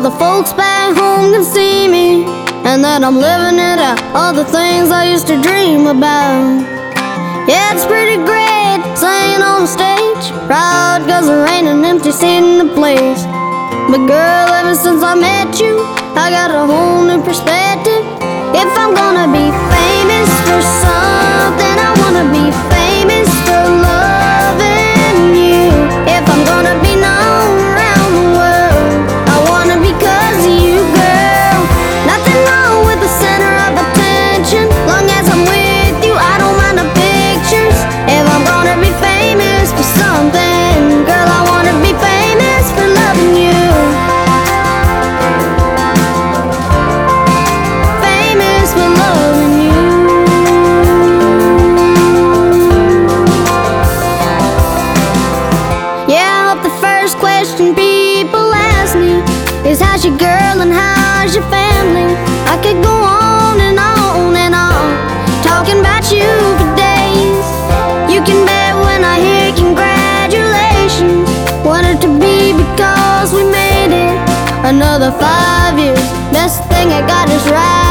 the folks back home can see me. And that I'm living it out, all the things I used to dream about. Yeah, it's pretty great singing on the stage. Proud cause there ain't an empty seat in the place. But girl, ever since I met you, I got a whole new perspective. If I'm gonna be Another five years, best thing I got is right.